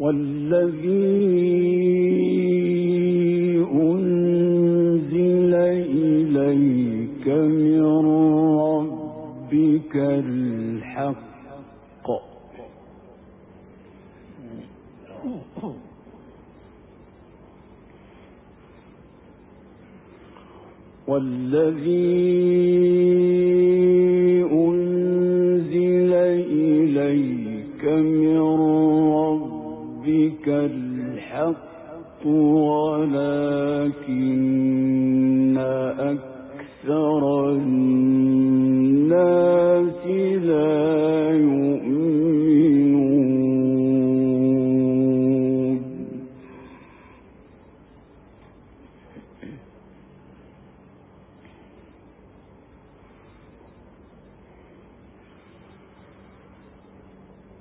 والذي أنزل إليك من ربك الحق. كَفُورٌ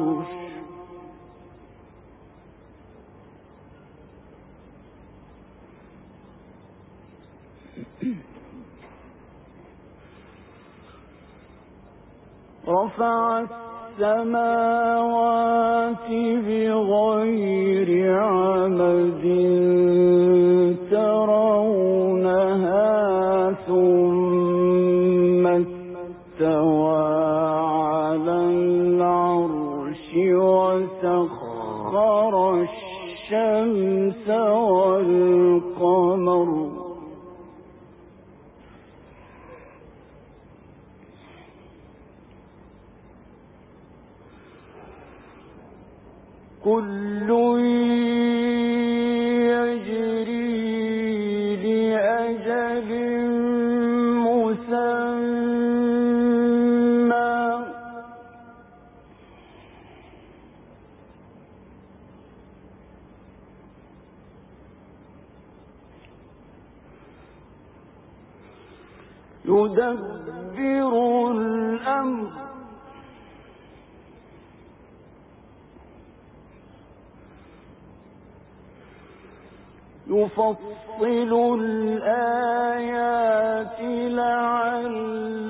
العرش رفع السماوات بغير عمد ترونها والقمر. كل يدبر الأمر. يفصل الآيات لعلكم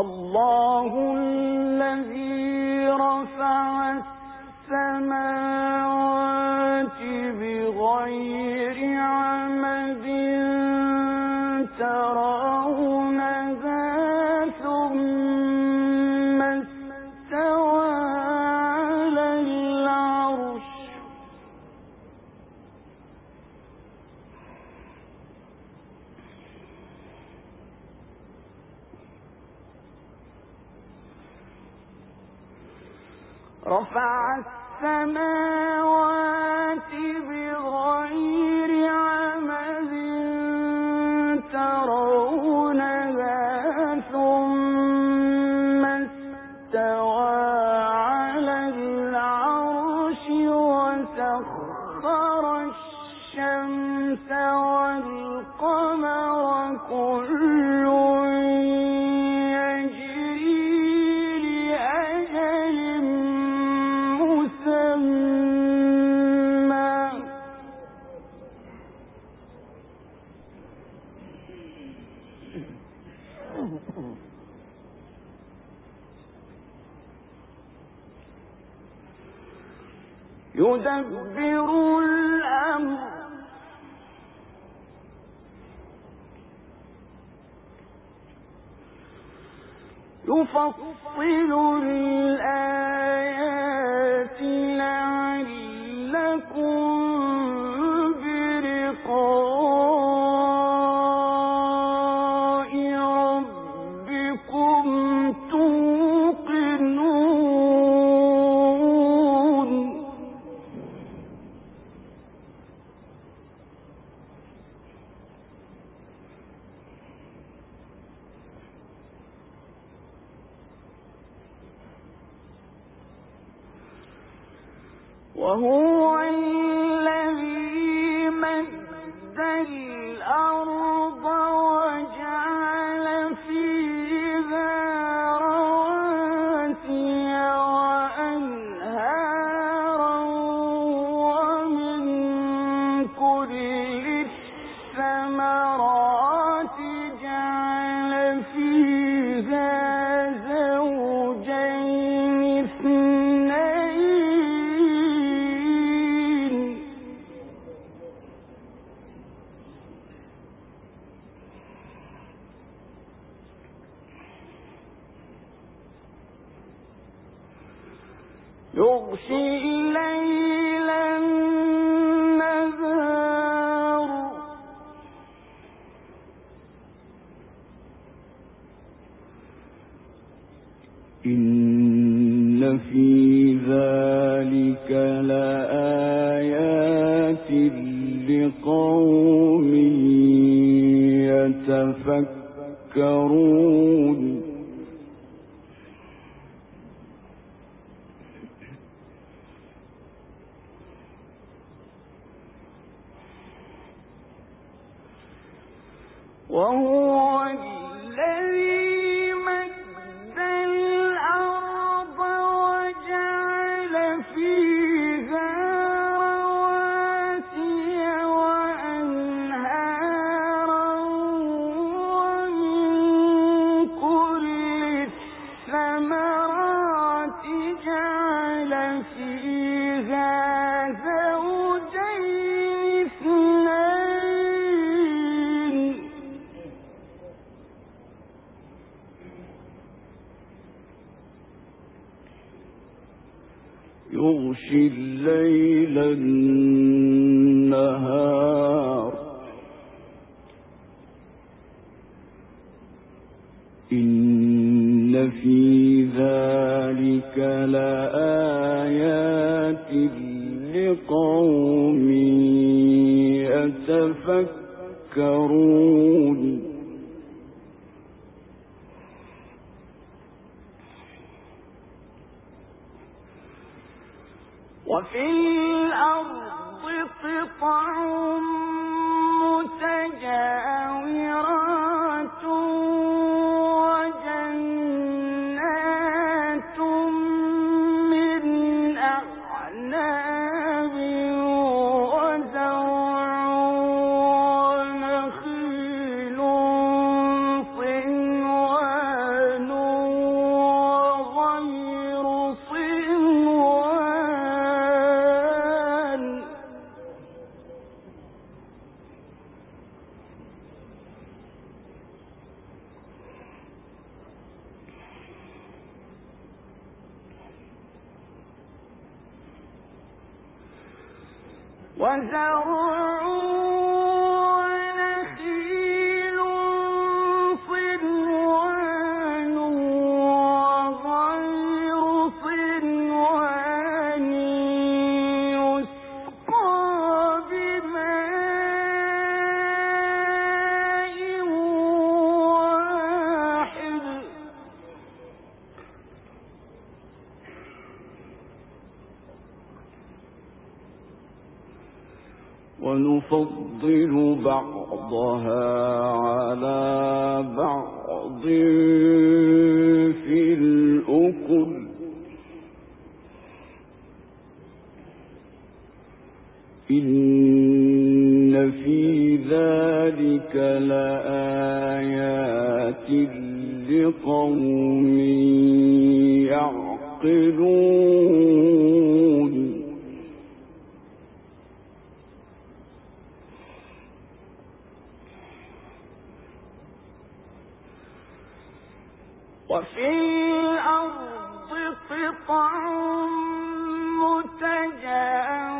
الله الذي رفع السماوات الشمس والقمر كل نفصل 用心来。وفي الأرض قطع متجاورات بعضها على بعض. وفي الأرض قطع متجاورات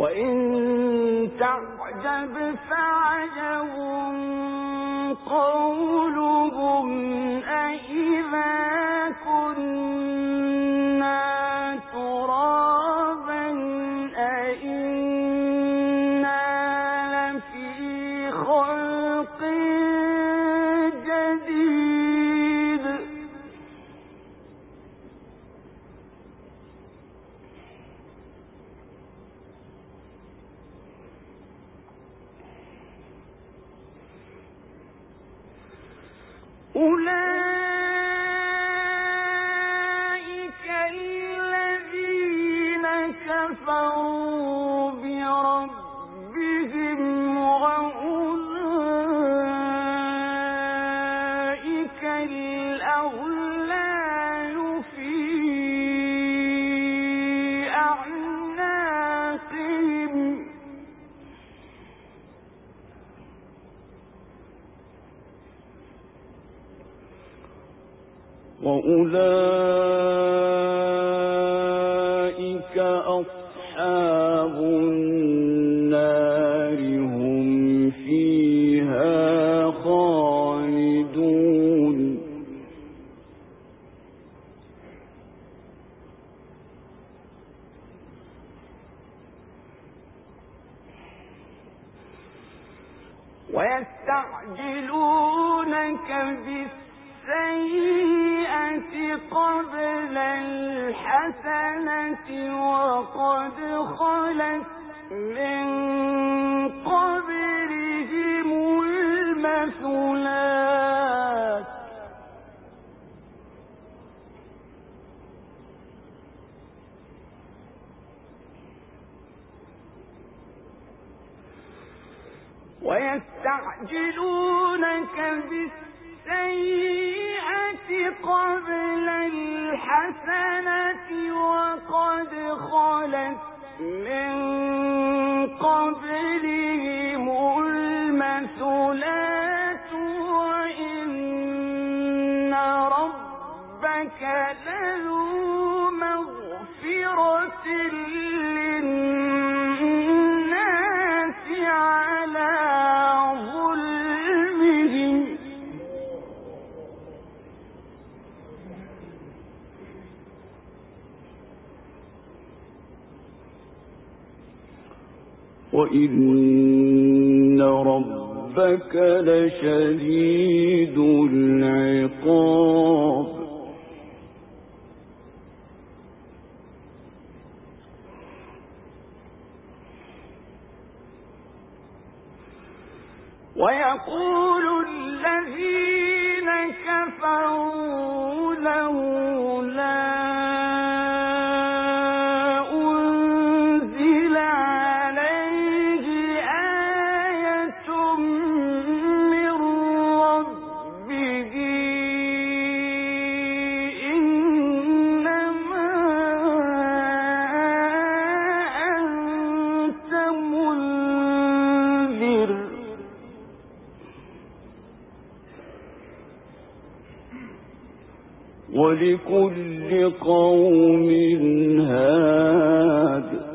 وإن تعجب فعجب قولهم أئذا كنا ترابا أولئك يستعجلونك بالسيئة قبل الحسنة وقد خلت من وإن ربك لشديد العقاب لكل قوم هاد.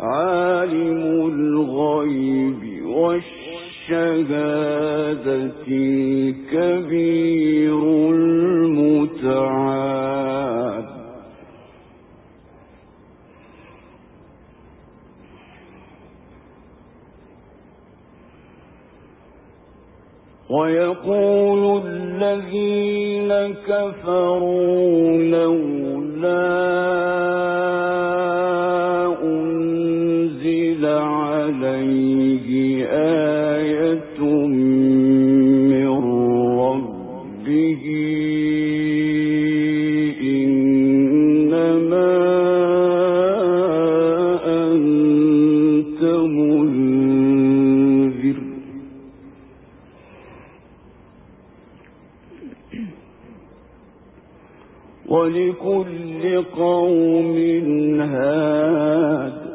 عالم الغيب والشهادة الكبير المتعال. ويقول ولكل قوم هاد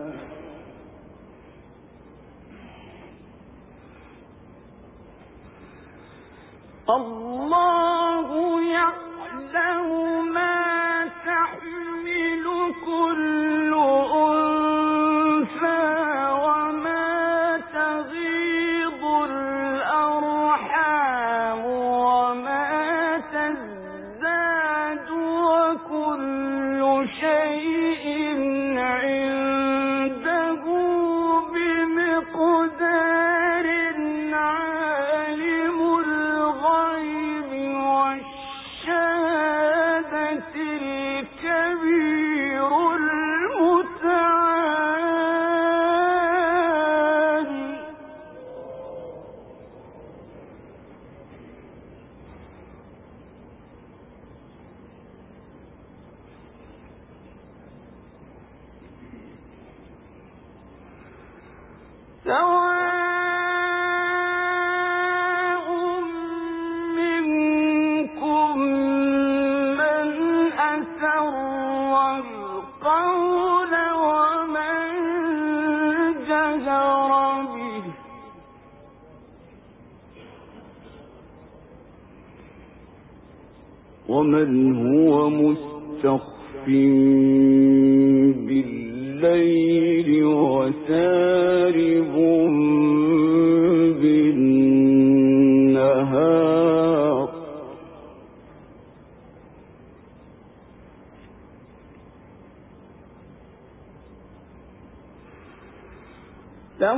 له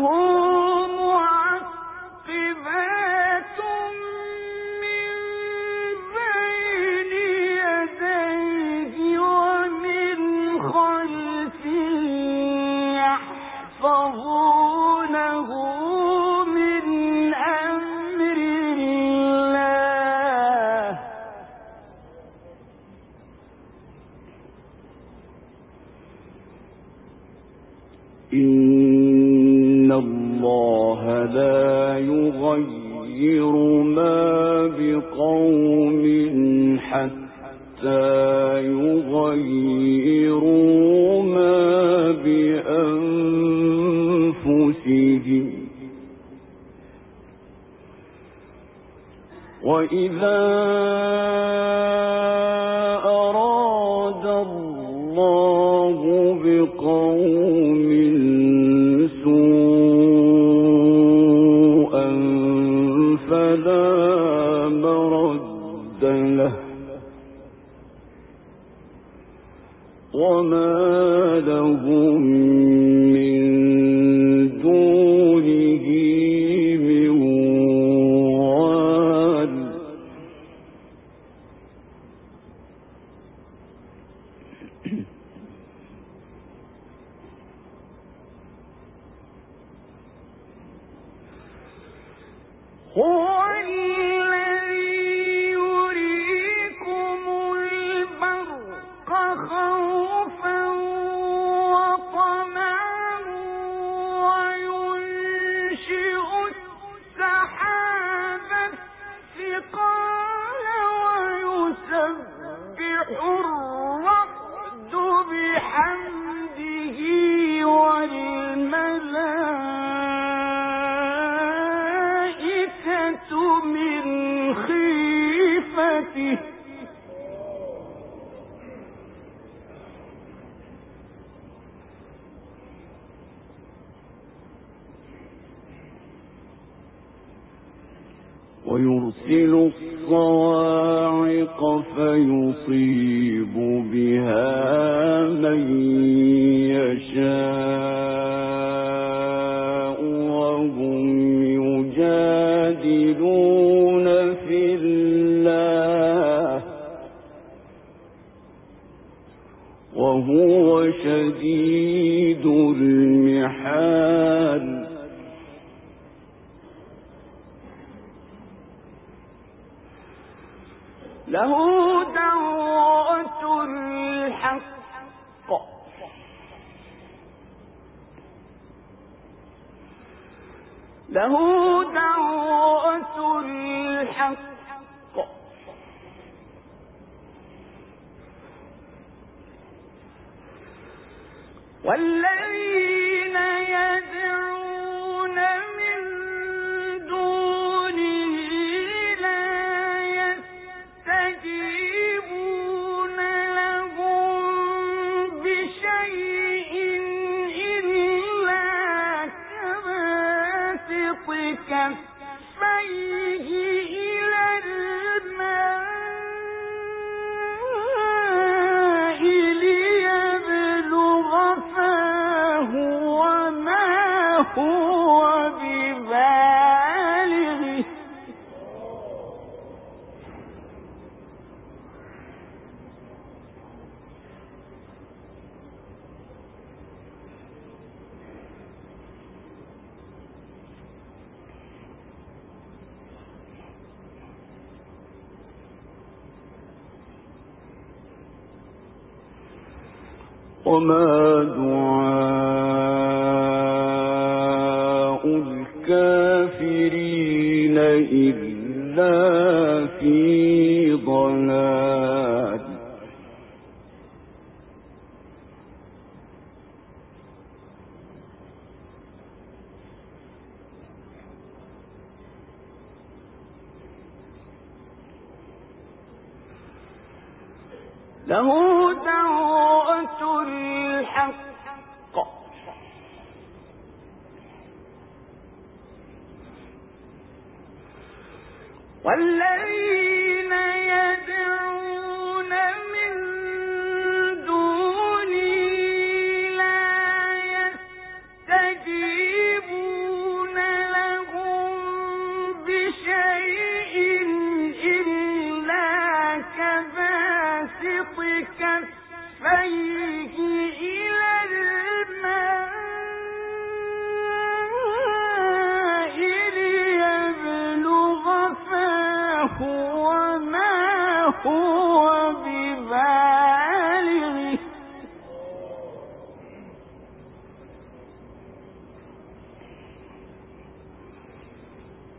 معقبات وإذا المحال له دعوة الحق له دعوة الحق والذين يدعون وما دعاء الكافرين إلا في ضلال له دعوة الحق. والذين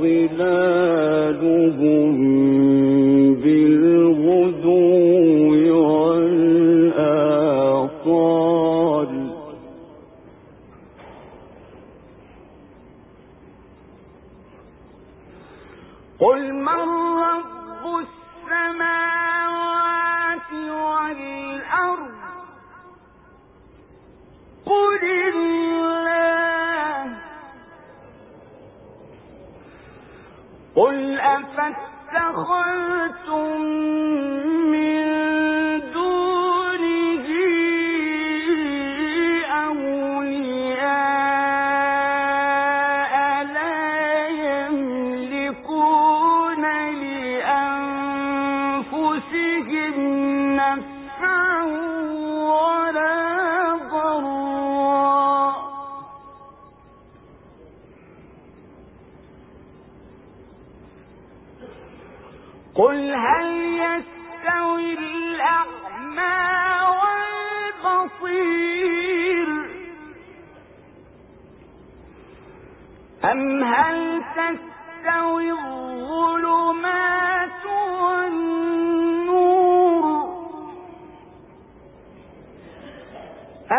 وظلالهم